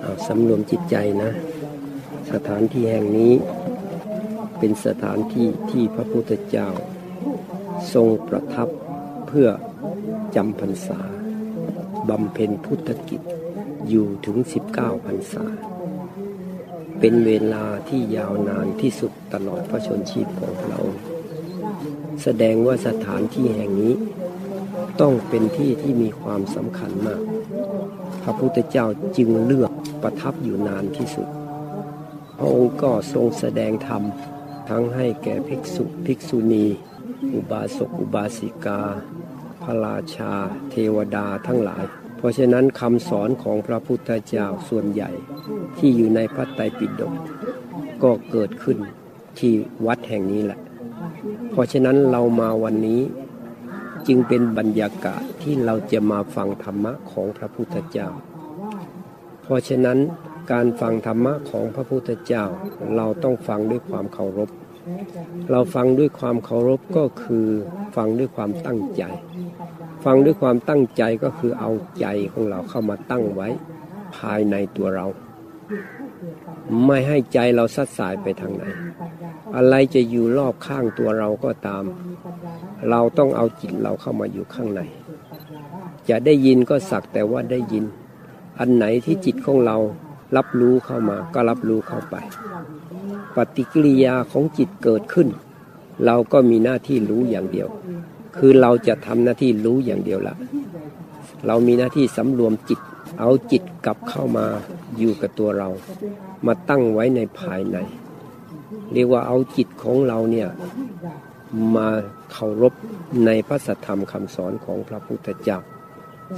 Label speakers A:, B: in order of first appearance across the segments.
A: เอาสำรวมจิตใจนะ สถานที่แห่งนี้ เป็นสถานที่ที่พระพุทธเจ้า ทรงประทับเพื่อจำพรรษาบำเพ็ญพุทธกิจอยู่ถึง 19พรรษา เป็นเวลาที่ยาวนานที่สุดตลอดพระชนชีพของเรา แสดงว่าสถานที่แห่งนี้ต้องเป็นที่ที่มีความสำคัญมาก พระพุทธเจ้าจึงเลือกประทับอยู่นานที่สุด พระองค์ก็ทรงแสดงธรรม ทั้งให้แก่ภิกษุภิกษุณี อุบาสกอุบาสิกา พระราชา เทวดาทั้งหลาย เพราะฉะนั้นคำสอนของพระพุทธเจ้าส่วนใหญ่ที่อยู่ในพระไตรปิฎกก็เกิดขึ้นที่วัดแห่งนี้แหละ เพราะฉะนั้นเรามาวันนี้จึงเป็นบรรยากาศที่เราจะมาฟังธรรมะของพระพุทธเจ้า เพราะฉะนั้นการฟังธรรมะของพระพุทธเจ้า เราต้องฟังด้วยความเคารพ เราฟังด้วยความเคารพก็คือฟังด้วยความตั้งใจ ฟังด้วยความตั้งใจก็คือเอาใจของเราเข้ามาตั้งไว้ภายในตัวเรา ไม่ให้ใจเราสัดสายไปทางไหน อะไรจะอยู่รอบข้างตัวเราก็ตาม เราต้องเอาจิตเราเข้ามาอยู่ข้างใน จะได้ยินก็สักแต่ว่าได้ยิน อันไหนที่จิตของเรารับรู้เข้ามาก็รับรู้เข้าไป ปฏิกิริยาของจิตเกิดขึ้น เราก็มีหน้าที่รู้อย่างเดียว คือเราจะทำหน้าที่รู้อย่างเดียวละเรามีหน้าที่สำรวมจิต เอาจิตกลับเข้ามาอยู่กับตัวเรา มาตั้งไว้ในภายใน เรียกว่าเอาจิตของเราเนี่ยมาเคารพในพระสัทธรรมคำสอนของพระพุทธเจ้า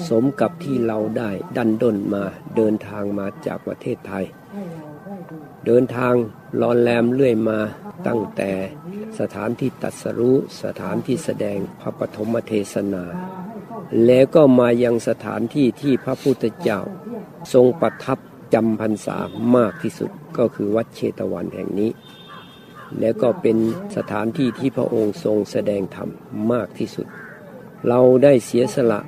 A: สมกับที่เราได้ดันด้นมาเดินทางมาจากประเทศไทย เดินทางรอนแรมเรื่อยมาตั้งแต่สถานที่ตัดสรู้สถานที่แสดงพระปฐมเทศนา แล้วก็มายังสถานที่ที่พระพุทธเจ้า ทรงประทับจำพรรษามากที่สุดก็คือวัดเชตวันแห่งนี้ แล้วก็เป็นสถานที่ที่พระองค์ทรงแสดงธรรมมากที่สุด เราได้เสียสละ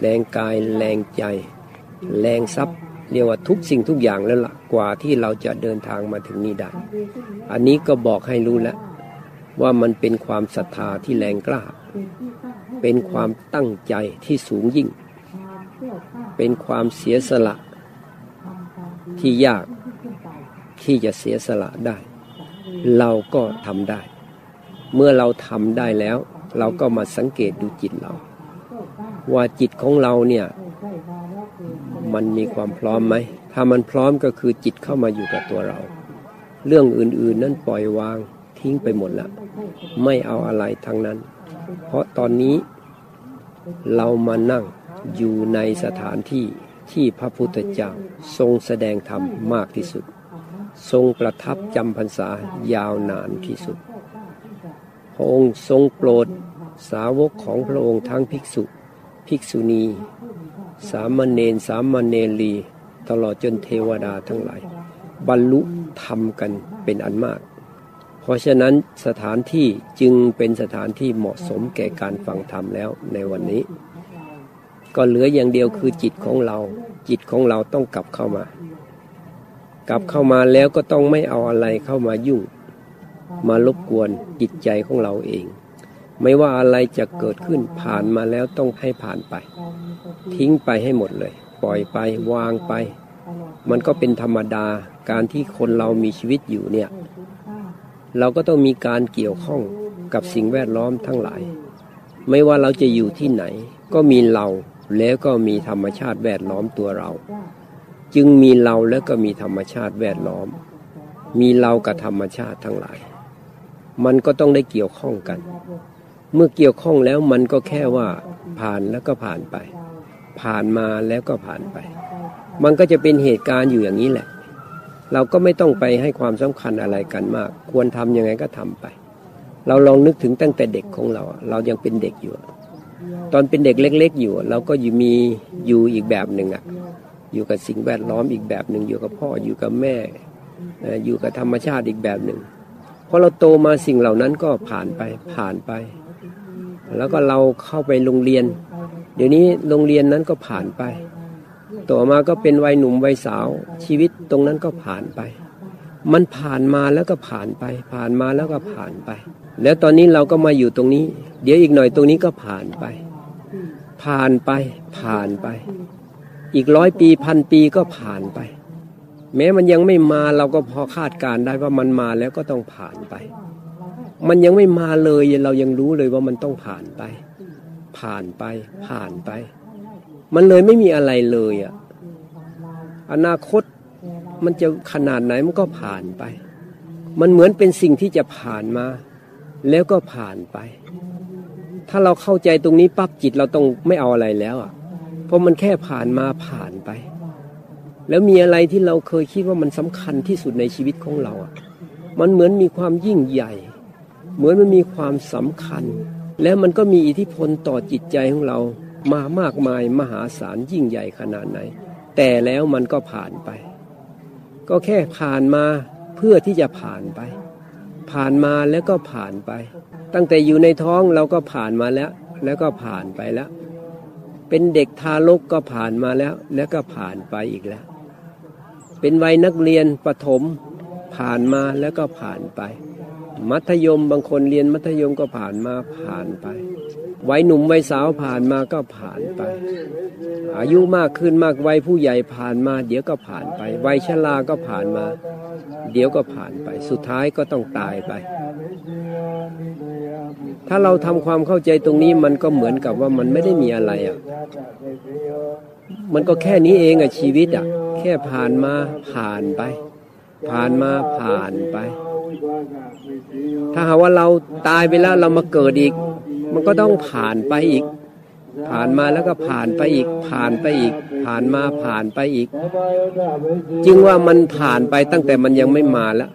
A: แรงกายแรงใจ แรงทรัพย์เรียกว่าทุกสิ่งทุกอย่างแล้วละ่ะกว่าที่เราจะเดินทางมาถึงนี้ได้ อันนี้ก็บอกให้รู้แล้ว ว่ามันเป็นความศรัทธาที่แรงกล้า เป็นความตั้งใจที่สูงยิ่ง เป็นความเสียสละที่ยากที่จะเสียสละได้ เราก็ทำได้ เมื่อเราทำได้แล้ว เราก็มาสังเกตดูจิตเรา ว่าจิตของเราเนี่ยมันมีความพร้อมไหม ถ้ามันพร้อมก็คือจิตเข้ามาอยู่กับตัวเรา เรื่องอื่นๆนั้นปล่อยวาง ทิ้งไปหมดแล้วไม่เอาอะไรทั้งนั้น เพราะตอนนี้เรามานั่งอยู่ในสถานที่ที่พระพุทธเจ้าทรงแสดงธรรมมากที่สุด ทรงประทับจำพรรษายาวนานที่สุด พระองค์ทรงโปรดสาวกของพระองค์ทั้งภิกษุ ภิกษุณี สามเณรสามเณรีตลอดจนเทวดาทั้งหลาย บรรลุธรรมกันเป็นอันมาก เพราะฉะนั้นสถานที่จึงเป็นสถานที่เหมาะสมแก่การฟังธรรมแล้วในวันนี้ ก็เหลืออย่างเดียวคือจิตของเรา จิตของเราต้องกลับเข้ามา กลับเข้ามาแล้วก็ต้องไม่เอาอะไรเข้ามายุ่ง มารบกวนจิตใจของเราเอง ไม่ว่าอะไรจะเกิดขึ้นผ่านมาแล้วต้องให้ผ่านไป ทิ้งไปให้หมดเลย ปล่อยไปวางไป มันก็เป็นธรรมดาการที่คนเรามีชีวิตอยู่เนี่ย เราก็ต้องมีการเกี่ยวข้องกับสิ่งแวดล้อมทั้งหลาย ไม่ว่าเราจะอยู่ที่ไหน ก็มีเราแล้วก็มีธรรมชาติแวดล้อมตัวเรา จึงมีเราแล้วก็มีธรรมชาติแวดล้อม มีเรากับธรรมชาติทั้งหลาย มันก็ต้องได้เกี่ยวข้องกัน เมื่อเกี่ยวข้องแล้วมันก็แค่ว่าผ่านแล้วก็ผ่านไป ผ่านมาแล้วก็ผ่านไป มันก็จะเป็นเหตุการณ์อยู่อย่างนี้แหละ เราก็ไม่ต้องไปให้ความสำคัญอะไรกันมาก ควรทำยังไงก็ทำไป เราลองนึกถึงตั้งแต่เด็กของเรา เรายังเป็นเด็กอยู่ ตอนเป็นเด็กเล็ก ๆ อยู่ เราก็อยู่มีอยู่อีกแบบหนึ่งอะ อยู่กับสิ่งแวดล้อมอีกแบบหนึ่งอยู่กับพ่ออยู่กับแม่ อยู่กับธรรมชาติอีกแบบหนึ่งพอเราโตมาสิ่งเหล่านั้นก็ผ่านไปผ่านไป แล้วก็เราเข้าไปโรงเรียน เดี๋ยวนี้โรงเรียนนั้นก็ผ่านไป ต่อมาก็เป็นวัยหนุ่มวัยสาว ชีวิตตรงนั้นก็ผ่านไป มันผ่านมาแล้วก็ผ่านไป ผ่านมาแล้วก็ผ่านไป แล้วตอนนี้เราก็มาอยู่ตรงนี้ เดี๋ยวอีกหน่อยตรงนี้ก็ผ่านไป ผ่านไปผ่านไป อีกร้อยปีพันปีก็ผ่านไป แม้มันยังไม่มาเราก็พอคาดการได้ว่ามันมาแล้วก็ต้องผ่านไป มันยังไม่มาเลยเรายังรู้เลยว่ามันต้องผ่านไป ผ่านไปผ่านไป มันเลยไม่มีอะไรเลยอะอนาคตมันจะขนาดไหนมันก็ผ่านไป มันเหมือนเป็นสิ่งที่จะผ่านมา แล้วก็ผ่านไป ถ้าเราเข้าใจตรงนี้ปั๊บจิตเราต้องไม่เอาอะไรแล้วอะ เพราะมันแค่ผ่านมาผ่านไป แล้วมีอะไรที่เราเคยคิดว่ามันสำคัญที่สุดในชีวิตของเราอะ มันเหมือนมีความยิ่งใหญ่ เหมือนมันมีความสำคัญ แล้วมันก็มีอิทธิพลต่อจิตใจของเรา มามากมายมหาศาลยิ่งใหญ่ขนาดไหน แต่แล้วมันก็ผ่านไป ก็แค่ผ่านมาเพื่อที่จะผ่านไป ผ่านมาแล้วก็ผ่านไป ตั้งแต่อยู่ในท้องเราก็ผ่านมาแล้ว แล้วก็ผ่านไปแล้ว เป็นเด็กทารกก็ผ่านมาแล้ว แล้วก็ผ่านไปอีกแล้ว เป็นวัยนักเรียนประถม ผ่านมาแล้วก็ผ่านไป มัธยมบางคนเรียนมัธยมก็ผ่านมาผ่านไป วัยหนุ่มวัยสาวผ่านมาก็ผ่านไป อายุมากขึ้นมากวัยผู้ใหญ่ผ่านมา เดี๋ยวก็ผ่านไป วัยชราก็ผ่านมา เดี๋ยวก็ผ่านไป สุดท้ายก็ต้องตายไป ถ้าเราทำความเข้าใจตรงนี้มันก็เหมือนกับว่ามันไม่ได้มีอะไรอะมันก็แค่นี้เองอะชีวิตอะแค่ผ่านมาผ่านไป ผ่านมาผ่านไป ถ้าหากว่าเราตายไปแล้วเรามาเกิดอีก มันก็ต้องผ่านไปอีก ผ่านมาแล้วก็ผ่านไปอีก ผ่านไปอีก ผ่านมาผ่านไปอีก จึงว่ามันผ่านไปตั้งแต่มันยังไม่มาแล้ว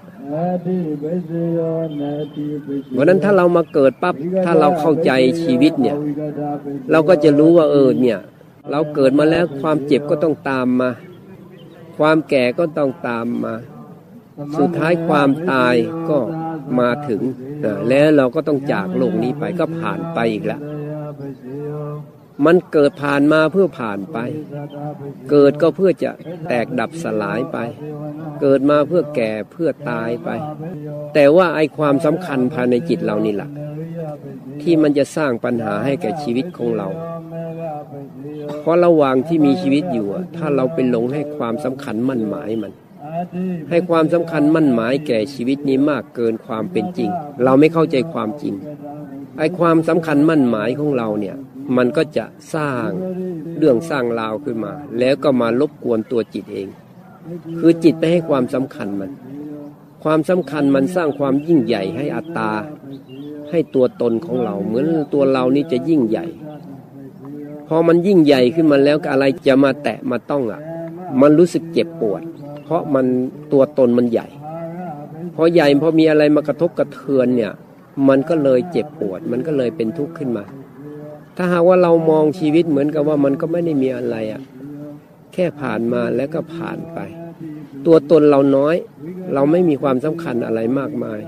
A: เพราะนั้นถ้าเรามาเกิดปั๊บถ้าเราเข้าใจชีวิตเนี่ย เราก็จะรู้ว่าเออเนี่ย เราเกิดมาแล้วความเจ็บก็ต้องตามมา ความแก่ก็ต้องตามมา สุดท้ายความตายก็มาถึงแล้วเราก็ต้องจากโลกนี้ไปก็ผ่านไปอีกแล้วมันเกิดผ่านมาเพื่อผ่านไป เกิดก็เพื่อจะแตกดับสลายไป เกิดมาเพื่อแก่เพื่อตายไป แต่ว่าไอความสำคัญภายในจิตเรานี่แหละที่มันจะสร้างปัญหาให้แก่ชีวิตของเรา เพราะระหว่างที่มีชีวิตอยู่ ถ้าเราไปหลงให้ความสำคัญมั่นหมายมัน ให้ความสำคัญมั่นหมายแก่ชีวิตนี้มากเกินความเป็นจริง เราไม่เข้าใจความจริงไอ้ความสำคัญมั่นหมายของเราเนี่ย มันก็จะสร้างเรื่องสร้างราวขึ้นมา แล้วก็มารบกวนตัวจิตเอง คือจิตไปให้ความสำคัญมัน ความสำคัญมันสร้างความยิ่งใหญ่ให้อัตตา ให้ตัวตนของเรา เหมือนตัวเรานี่จะยิ่งใหญ่ พอมันยิ่งใหญ่ขึ้นมาแล้วอะไรจะมาแตะมาต้องอะ มันรู้สึกเจ็บปวด เพราะมันตัวตนมันใหญ่ พอใหญ่พอมีอะไรมากระทบกระเทือนเนี่ย มันก็เลยเจ็บปวด มันก็เลยเป็นทุกข์ขึ้นมา ถ้าหากว่าเรามองชีวิตเหมือนกับว่ามันก็ไม่ได้มีอะไรอะแค่ผ่านมาแล้วก็ผ่านไป ตัวตนเราน้อย เราไม่มีความสำคัญอะไรมากมาย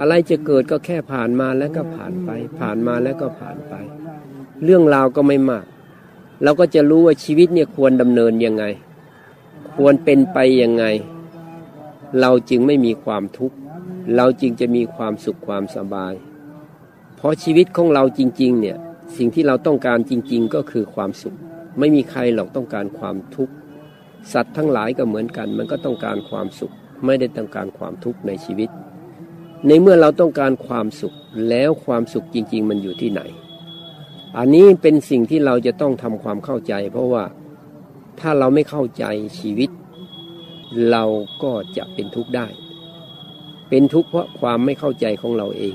A: อะไรจะเกิดก็แค่ผ่านมาแล้วก็ผ่านไป ผ่านมาแล้วก็ผ่านไป เรื่องราวก็ไม่มาก เราก็จะรู้ว่าชีวิตเนี่ยควรดำเนินยังไง ควรเป็นไปยังไง เราจึงไม่มีความทุกข์เราจึงจะมีความสุขความสบาย เพราะชีวิตของเราจริง ๆ เนี่ยสิ่งที่เราต้องการจริง ๆ ก็คือความสุข ไม่มีใครหรอกต้องการความทุกข์สัตว์ทั้งหลายก็เหมือนกัน มันก็ต้องการความสุข ไม่ได้ต้องการความทุกข์ในชีวิต ในเมื่อเราต้องการความสุขแล้วความสุขจริง ๆ มันอยู่ที่ไหน อันนี้เป็นสิ่งที่เราจะต้องทำความเข้าใจ เพราะว่า ถ้าเราไม่เข้าใจชีวิต เราก็จะเป็นทุกข์ได้ เป็นทุกข์เพราะความไม่เข้าใจของเราเอง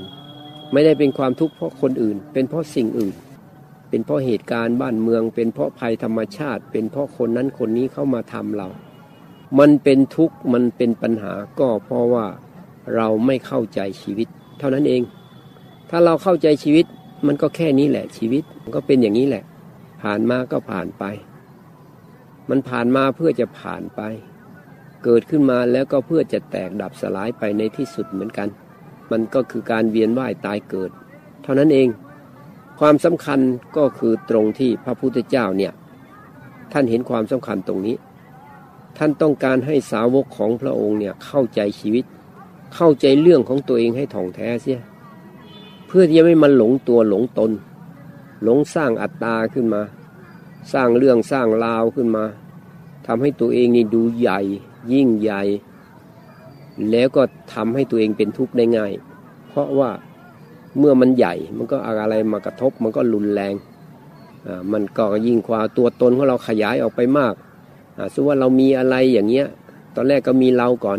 A: ไม่ได้เป็นความทุกข์เพราะคนอื่น เป็นเพราะสิ่งอื่น เป็นเพราะเหตุการณ์บ้านเมือง เป็นเพราะภัยธรรมชาติ เป็นเพราะคนนั้นคนนี้เข้ามาทำเรา มันเป็นทุกข์มันเป็นปัญหาก็เพราะว่าเราไม่เข้าใจชีวิต เท่านั้นเอง ถ้าเราเข้าใจชีวิตมันก็แค่นี้แหละชีวิตก็เป็นอย่างนี้แหละ ผ่านมาก็ผ่านไป มันผ่านมาเพื่อจะผ่านไป เกิดขึ้นมาแล้วก็เพื่อจะแตกดับสลายไปในที่สุดเหมือนกัน มันก็คือการเวียนว่ายตายเกิด เท่านั้นเอง ความสำคัญก็คือตรงที่พระพุทธเจ้าเนี่ย ท่านเห็นความสำคัญตรงนี้ ท่านต้องการให้สาวกของพระองค์เนี่ยเข้าใจชีวิต เข้าใจเรื่องของตัวเองให้ถ่องแท้เสีย เพื่อที่จะไม่มาหลงตัวหลงตน หลงสร้างอัตตาขึ้นมา สร้างเรื่องสร้างราวขึ้นมาทำให้ตัวเองนี่ดูใหญ่ยิ่งใหญ่ แล้วก็ทำให้ตัวเองเป็นทุกข์ได้ง่าย เพราะว่าเมื่อมันใหญ่มันก็อะไรมากระทบมันก็รุนแรงอ่ามันก็ยิ่งกว่าตัวตนของเราขยายออกไปมากอ่าสมมติว่าเรามีอะไรอย่างเงี้ย ตอนแรกก็มีเราก่อน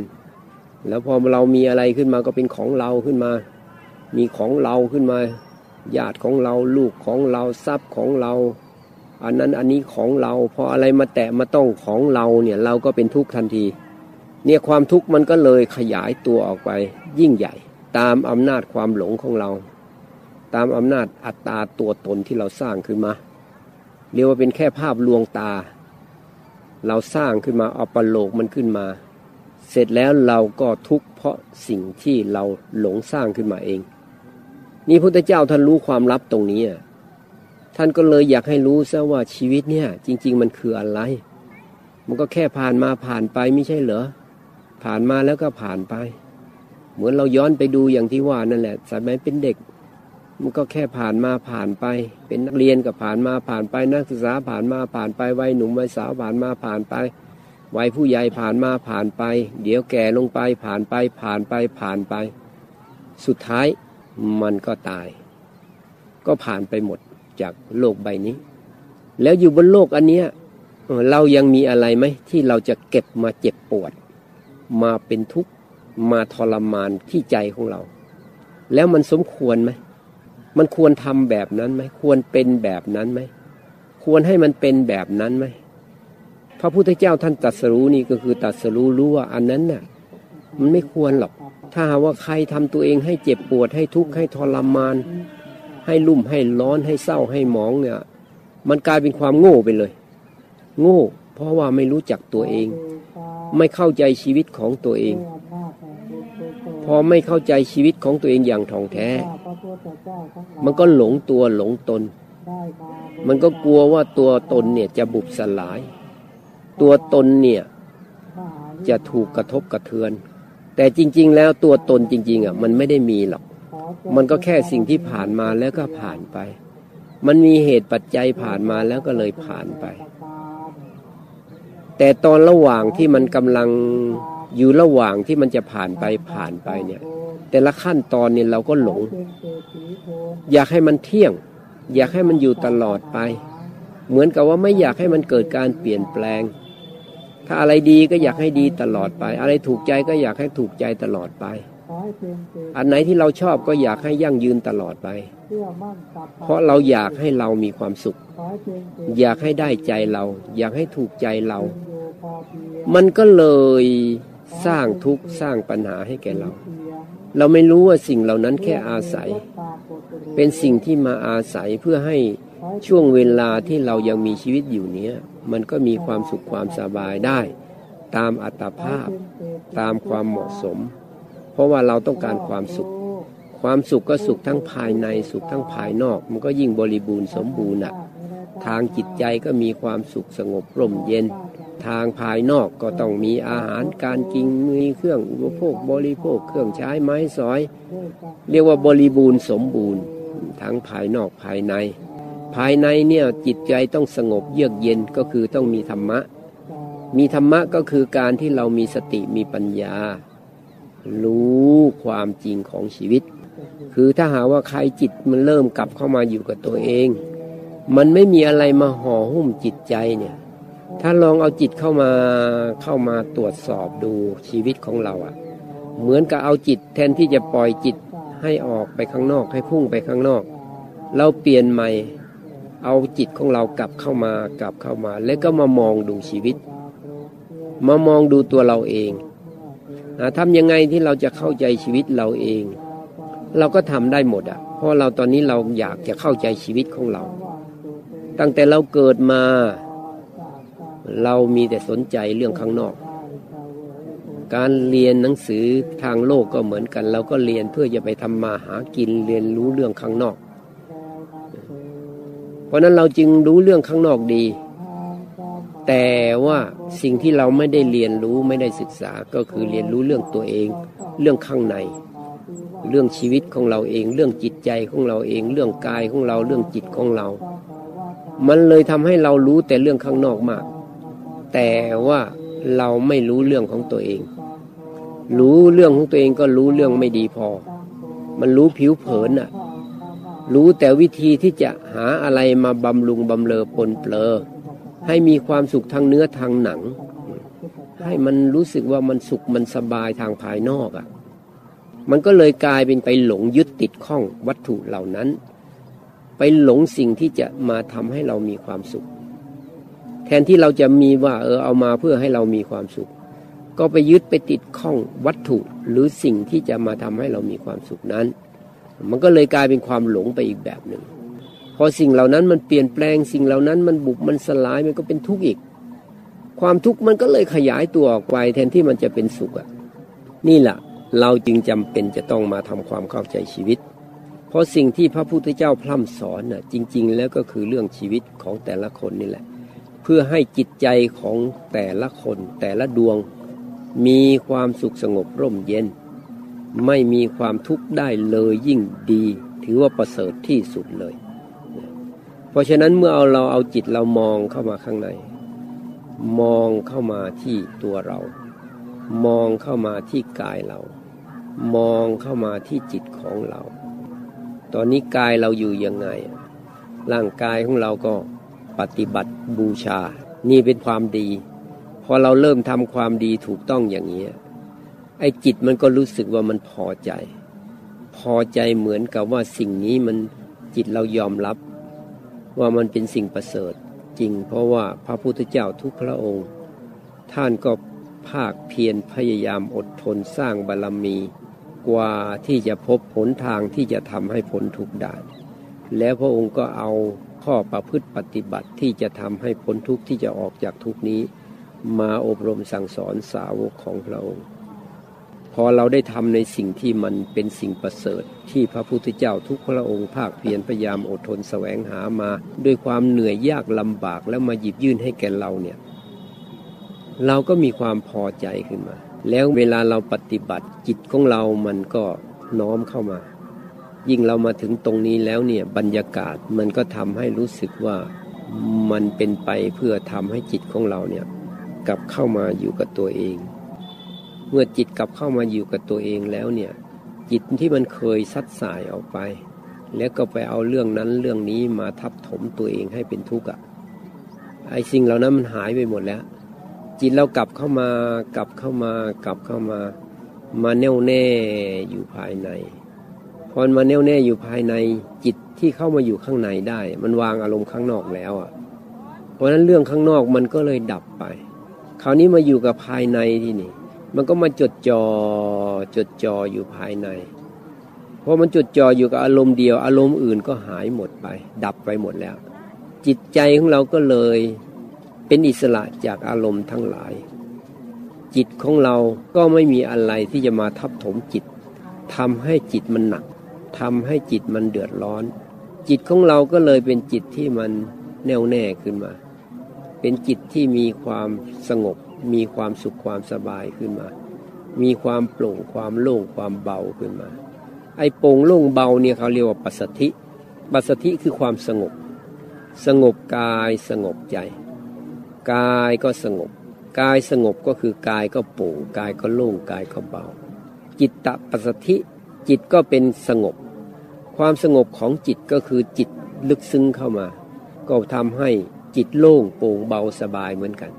A: แล้วพอเรามีอะไรขึ้นมาก็เป็นของเราขึ้นมา มีของเราขึ้นมา ญาติของเราลูกของเราทรัพย์ของเรา อันนั้นอันนี้ของเราพออะไรมาแตะมาต้องของเราเนี่ยเราก็เป็นทุกข์ทันที เนี่ยความทุกข์มันก็เลยขยายตัวออกไป ยิ่งใหญ่ ตามอำนาจความหลงของเรา ตามอำนาจอัตตาตัวตนที่เราสร้างขึ้นมา เรียกว่าเป็นแค่ภาพลวงตา เราสร้างขึ้นมาเอาปโลกมันขึ้นมา เสร็จแล้วเราก็ทุกข์เพราะสิ่งที่เราหลงสร้างขึ้นมาเอง นี่พุทธเจ้าท่านรู้ความลับตรงนี้อะ ท่านก็เลยอยากให้รู้ซะว่าชีวิตเนี่ย จริง ๆ มันคืออะไร มันก็แค่ผ่านมาผ่านไปไม่ใช่เหรอ ผ่านมาแล้วก็ผ่านไป เหมือนเราย้อนไปดูอย่างที่ว่านั่นแหละสมัยเป็นเด็ก มันก็แค่ผ่านมาผ่านไป เป็นนักเรียนก็ผ่านมาผ่านไป นักศึกษาผ่านมาผ่านไปวัยหนุ่มวัยสาวผ่านมาผ่านไปวัยผู้ใหญ่ผ่านมาผ่านไป เดี๋ยวแก่ลงไปผ่านไปผ่านไปผ่านไป สุดท้ายมันก็ตาย ก็ผ่านไปหมด จากโลกใบนี้ แล้วอยู่บนโลกอันเนี้ยเรายังมีอะไรไหมที่เราจะเก็บมาเจ็บปวด มาเป็นทุกข์มาทรมานที่ใจของเรา แล้วมันสมควรไหมมันควรทำแบบนั้นไหมควรเป็นแบบนั้นไหมควรให้มันเป็นแบบนั้นไหมพระพุทธเจ้าท่านตรัสรู้นี่ก็คือตรัสรู้รู้ว่าอันนั้นน่ะ มันไม่ควรหรอก ถ้าว่าใครทำตัวเองให้เจ็บปวดให้ทุกข์ให้ทรมาน ให้ลุ่มให้ร้อนให้เศร้าให้หมองเนี่ย มันกลายเป็นความโง่ไปเลย โง่ เพราะว่าไม่รู้จักตัวเอง ไม่เข้าใจชีวิตของตัวเอง พอไม่เข้าใจชีวิตของตัวเองอย่างท่องแท้ มันก็หลงตัวหลงตน มันก็กลัวว่าตัวตนเนี่ยจะบุบสลาย ตัวตนเนี่ยจะถูกกระทบกระเทือน แต่จริง ๆ แล้วตัวตนจริง ๆอะมันไม่ได้มีหรอก มันก็แค่สิ่งที่ผ่านมาแล้วก็ผ่านไป มันมีเหตุปัจจัยผ่านมาแล้วก็เลยผ่านไป แต่ตอนระหว่างที่มันกำลังอยู่ระหว่างที่มันจะผ่านไปผ่านไปเนี่ย แต่ละขั้นตอนเนี่ยเราก็หลง อยากให้มันเที่ยง อยากให้มันอยู่ตลอดไป เหมือนกับว่าไม่อยากให้มันเกิดการเปลี่ยนแปลง ถ้าอะไรดีก็อยากให้ดีตลอดไป อะไรถูกใจก็อยากให้ถูกใจตลอดไป อันไหนที่เราชอบก็อยากให้ยั่งยืนตลอดไป เพราะเราอยากให้เรามีความสุข อยากให้ได้ใจเรา อยากให้ถูกใจเรา มันก็เลยสร้างทุกข์สร้างปัญหาให้แก่เรา เราไม่รู้ว่าสิ่งเหล่านั้นแค่อาศัย เป็นสิ่งที่มาอาศัยเพื่อให้ช่วงเวลาที่เรายังมีชีวิตอยู่เนี้ยมันก็มีความสุขความสบายได้ ตามอัตภาพ ตามความเหมาะสม เพราะว่าเราต้องการความสุข ความสุขก็สุขทั้งภายในสุขทั้งภายนอก มันก็ยิ่งบริบูรณ์สมบูรณ์อะทางจิตใจก็มีความสุขสงบร่มเย็น ทางภายนอกก็ต้องมีอาหารการกินมีเครื่องอุปโภคบริโภคเครื่องใช้ไม้สอย เรียกว่าบริบูรณ์สมบูรณ์ ทั้งภายนอกภายใน ภายในเนี่ยจิตใจต้องสงบเยือกเย็นก็คือต้องมีธรรมะ มีธรรมะก็คือการที่เรามีสติมีปัญญา รู้ความจริงของชีวิต คือถ้าหาว่าใครจิตมันเริ่มกลับเข้ามาอยู่กับตัวเอง มันไม่มีอะไรมาห่อหุ้มจิตใจเนี่ย ถ้าลองเอาจิตเข้ามาเข้ามาตรวจสอบดูชีวิตของเราอะ่ะ เหมือนกับเอาจิตแทนที่จะปล่อยจิตให้ออกไปข้างนอกให้พุ่งไปข้างนอก เราเปลี่ยนใหม่เอาจิตของเรากลับเข้ามากลับเข้ามา แล้วก็มามองดูชีวิต มามองดูตัวเราเอง ทำยังไงที่เราจะเข้าใจชีวิตเราเอง เราก็ทำได้หมดอะ เพราะเราตอนนี้เราอยากจะเข้าใจชีวิตของเรา ตั้งแต่เราเกิดมา เรามีแต่สนใจเรื่องข้างนอก การเรียนหนังสือทางโลกก็เหมือนกัน เราก็เรียนเพื่อจะไปทำมาหากินเรียนรู้เรื่องข้างนอก เพราะนั้นเราจึงรู้เรื่องข้างนอกดี แต่ว่า สิ่งที่เราไม่ได้เรียนรู้ไม่ได้ศึกษาก็คือเรียนรู้เรื่องตัวเอง เรื่องข้างใน เรื่องชีวิตของเราเอง เรื่องจิตใจของเราเอง เรื่องกายของเราเรื่องจิตของเรา มันเลยทำให้เรารู้แต่เรื่องข้างนอกมาก แต่ว่าเราไม่รู้เรื่องของตัวเอง รู้เรื่องของตัวเองก็รู้เรื่องไม่ดีพอ มันรู้ผิวเผินอะรู้แต่วิธีที่จะหาอะไรมาบำรุงบำเลอปนเปลอ ให้มีความสุขทางเนื้อทางหนัง ให้มันรู้สึกว่ามันสุขมันสบายทางภายนอกอะ่ะ มันก็เลยกลายเป็นไปหลงยึดติดข้องวัตถุเหล่านั้น ไปหลงสิ่งที่จะมาทำให้เรามีความสุข แทนที่เราจะมีว่าเออเอามาเพื่อให้เรามีความสุข ก็ไปยึดไปติดข้องวัตถุหรือสิ่งที่จะมาทำให้เรามีความสุขนั้น มันก็เลยกลายเป็นความหลงไปอีกแบบหนึ่ง พอสิ่งเหล่านั้นมันเปลี่ยนแปลงสิ่งเหล่านั้นมันบุบมันสลายมันก็เป็นทุกข์อีก ความทุกข์มันก็เลยขยายตัวออกไปแทนที่มันจะเป็นสุขอะนี่แหละเราจึงจำเป็นจะต้องมาทำความเข้าใจชีวิต เพราะสิ่งที่พระพุทธเจ้าพร่ำสอนน่ะจริง ๆ แล้วก็คือเรื่องชีวิตของแต่ละคนนี่แหละ เพื่อให้จิตใจของแต่ละคนแต่ละดวง มีความสุขสงบร่มเย็น ไม่มีความทุกข์ได้เลยยิ่งดี ถือว่าประเสริฐที่สุดเลย เพราะฉะนั้นเมื่อเอาเราเอาจิตเรามองเข้ามาข้างใน มองเข้ามาที่ตัวเรา มองเข้ามาที่กายเรา มองเข้ามาที่จิตของเรา ตอนนี้กายเราอยู่ยังไง ร่างกายของเราก็ปฏิบัติบูชา นี่เป็นความดี พอเราเริ่มทำความดีถูกต้องอย่างนี้ไอ้จิตมันก็รู้สึกว่ามันพอใจ พอใจเหมือนกับว่าสิ่งนี้มันจิตเรายอมรับ ว่ามันเป็นสิ่งประเสริฐจริง เพราะว่าพระพุทธเจ้าทุกพระองค์ ท่านก็ภาคเพียรพยายามอดทนสร้างบารรมี กว่าที่จะพบผลทางที่จะทำให้ผลทุกได้ แล้วพระองค์ก็เอาข้อประพฤติปฏิบัติที่จะทำให้พ้นทุกข์ที่จะออกจากทุกนี้ มาอบรมสั่งสอนสาวกของพระองค์ พอเราได้ทำในสิ่งที่มันเป็นสิ่งประเสริฐ ที่พระพุทธเจ้าทุกพระองค์ภาคเพียรพยายามอดทนแสวงหามา ด้วยความเหนื่อยยากลำบากแล้วมาหยิบยื่นให้แก่เราเนี่ย เราก็มีความพอใจขึ้นมา แล้วเวลาเราปฏิบัติจิตของเรามันก็น้อมเข้ามา ยิ่งเรามาถึงตรงนี้แล้วเนี่ยบรรยากาศมันก็ทำให้รู้สึกว่ามันเป็นไปเพื่อทำให้จิตของเราเนี่ยกลับเข้ามาอยู่กับตัวเอง เมื่อจิตกลับเข้ามาอยู่กับตัวเองแล้วเนี่ย จิตที่มันเคยซัดสายออกไป แล้วก็ไปเอาเรื่องนั้นเรื่องนี้มาทับถมตัวเองให้เป็นทุกข์อะไอ้สิ่งเหล่านั้นมันหายไปหมดแล้ว จิตเรากลับเข้ามากลับเข้ามากลับเข้ามา มาแน่วแน่อยู่ภายในพอมาแน่วแน่อยู่ภายในจิตที่เข้ามาอยู่ข้างในได้ มันวางอารมณ์ข้างนอกแล้วอะ เพราะฉะนั้นเรื่องข้างนอกมันก็เลยดับไป คราวนี้มาอยู่กับภายในที่นี่ มันก็มาจดจอ่อจดจ่ออยู่ภายในพอมันจดจ่ออยู่กับอารมณ์เดียว อารมณ์อื่นก็หายหมดไป ดับไปหมดแล้ว จิตใจของเราก็เลยเป็นอิสระจากอารมณ์ทั้งหลาย จิตของเราก็ไม่มีอะไรที่จะมาทับถมจิตทำให้จิตมันหนักทำให้จิตมันเดือดร้อน จิตของเราก็เลยเป็นจิตที่มันแน่วแน่ขึ้นมา เป็นจิตที่มีความสงบ มีความสุขความสบายขึ้นมา มีความโปร่งความโล่งความเบาขึ้นมา ไอ้โปร่งโล่งเบาเนี่ยเขาเรียกว่าปัสสธิปัสสธิคือความสงบ สงบกายสงบใจ กายก็สงบ กายสงบก็คือกายก็โปร่งกายก็โล่งกายก็เบา จิตตปัสสธิจิตก็เป็นสงบ ความสงบของจิตก็คือจิตลึกซึ้งเข้ามา ก็ทำให้จิตโล่งโปร่งเบาสบายเหมือนกัน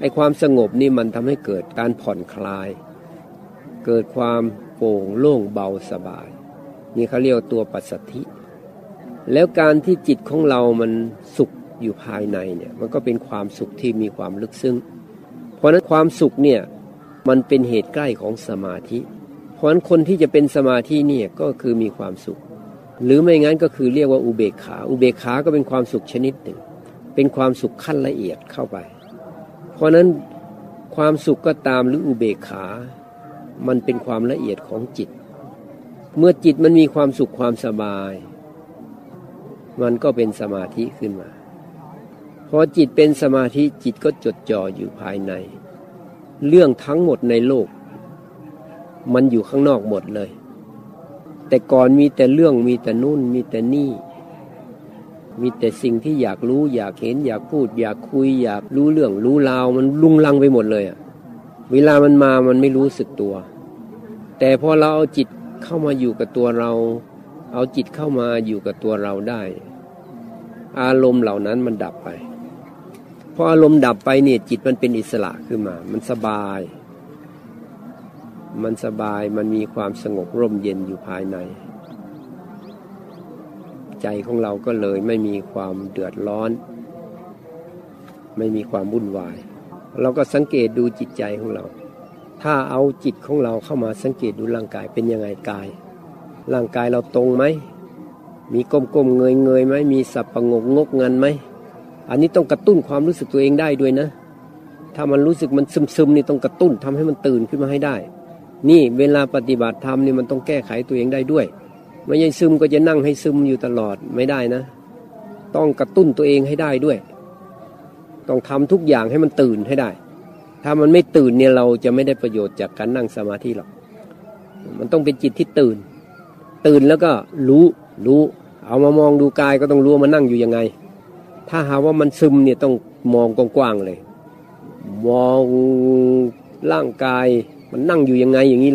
A: ไอ้ความสงบนี่มันทำให้เกิดการผ่อนคลาย เกิดความโปร่งโล่งเบาสบาย นี่เขาเรียกตัวปัสสธิ แล้วการที่จิตของเรามันสุขอยู่ภายในเนี่ยมันก็เป็นความสุขที่มีความลึกซึ้ง เพราะนั้นความสุขเนี่ยมันเป็นเหตุใกล้ของสมาธิ เพราะนั้นคนที่จะเป็นสมาธิเนี่ยก็คือมีความสุข หรือไม่งั้นก็คือเรียกว่าอุเบกขา อุเบกขาก็เป็นความสุขชนิดหนึ่ง เป็นความสุขขั้นละเอียดเข้าไป เพราะนั้นความสุขก็ตามหรืออุเบกขา มันเป็นความละเอียดของจิต เมื่อจิตมันมีความสุขความสบาย มันก็เป็นสมาธิขึ้นมา พอจิตเป็นสมาธิจิตก็จดจ่ออยู่ภายใน เรื่องทั้งหมดในโลก มันอยู่ข้างนอกหมดเลย แต่ก่อนมีแต่เรื่องมีแต่นู่นมีแต่นี่ มีแต่สิ่งที่อยากรู้อยากเห็นอยากพูด อยากคุย อยากรู้เรื่องรู้ราวมันลุงลังไปหมดเลยอะเวลามันมามันไม่รู้สึกตัว แต่พอเราเอาจิตเข้ามาอยู่กับตัวเรา เอาจิตเข้ามาอยู่กับตัวเราได้ อารมณ์เหล่านั้นมันดับไปพออารมณ์ดับไปเนี่ยจิตมันเป็นอิสระขึ้นมา มันสบาย มันสบายมันมีความสงบร่มเย็นอยู่ภายใน ใจของเราก็เลยไม่มีความเดือดร้อน ไม่มีความวุ่นวาย เราก็สังเกตดูจิตใจของเรา ถ้าเอาจิตของเราเข้ามาสังเกตดูร่างกายเป็นยังไงกาย ร่างกายเราตรงไหม มีก้มก้มเงยเงยไหมมีสับประงกงกงันไหม อันนี้ต้องกระตุ้นความรู้สึกตัวเองได้ด้วยนะ ถ้ามันรู้สึกมันซึมซึมๆนี่ต้องกระตุ้นทำให้มันตื่นขึ้นมาให้ได้ นี่เวลาปฏิบัติธรรมนี่มันต้องแก้ไขตัวเองได้ด้วย ไม่ใช่ซึมก็จะนั่งให้ซึมอยู่ตลอดไม่ได้นะ ต้องกระตุ้นตัวเองให้ได้ด้วย ต้องทำทุกอย่างให้มันตื่นให้ได้ ถ้ามันไม่ตื่นเนี่ยเราจะไม่ได้ประโยชน์จากการนั่งสมาธิหรอก มันต้องเป็นจิตที่ตื่น ตื่นแล้วก็รู้รู้ เอามามองดูกายก็ต้องรู้ว่ามันนั่งอยู่ยังไง ถ้าหาว่ามันซึมเนี่ยต้องมองกว้างๆเลย มองร่างกายมันนั่งอยู่ยังไงอย่างนี้เลย